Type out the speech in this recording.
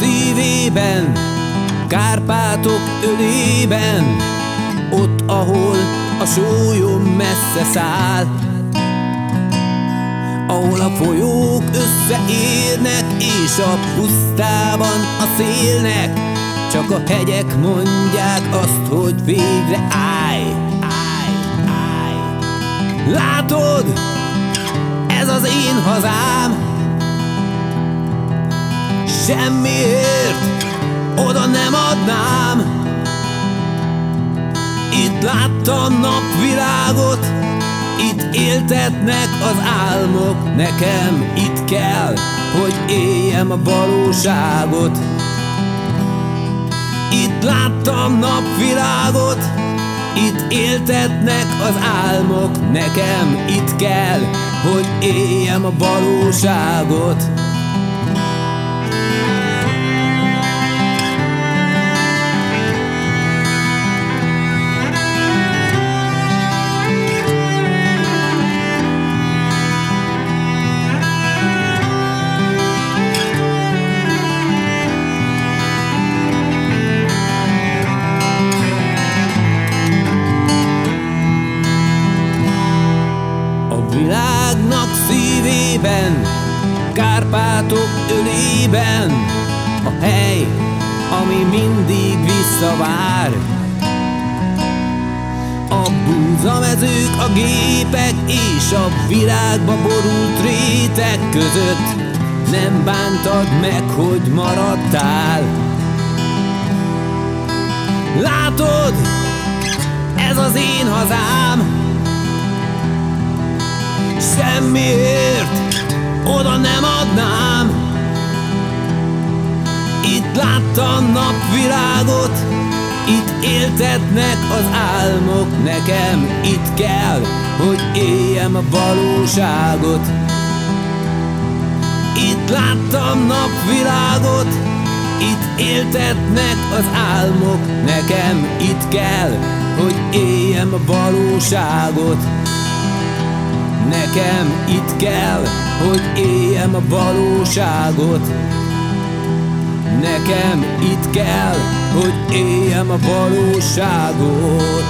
szívében, Kárpátok ölében, ott, ahol a súlyom messze száll, ahol a folyók összeérnek, és a pusztában a szélnek, csak a hegyek mondják azt, hogy végre állj, állj, állj. Látod, ez az én hazám, semmiért oda nem adnám. Itt láttam napvilágot, itt éltetnek az álmok, nekem itt kell, hogy éljem a valóságot. Itt láttam napvilágot, itt éltetnek az álmok, nekem itt kell, hogy éljem a valóságot. Szívében, Kárpátok ölében, a hely, ami mindig visszavár. A búzamezők, a gépek és a virágba borult rétek között nem bántad meg, hogy maradtál. Látod, ez az én hazám, semmiért oda nem adnám. Itt láttam napvilágot, itt éltetnek az álmok Nekem itt kell, hogy éljem a valóságot. Itt láttam napvilágot, itt éltetnek az álmok Nekem itt kell, hogy éljem a valóságot Nekem itt kell, hogy éljem a valóságot. Nekem itt kell, hogy éljem a valóságot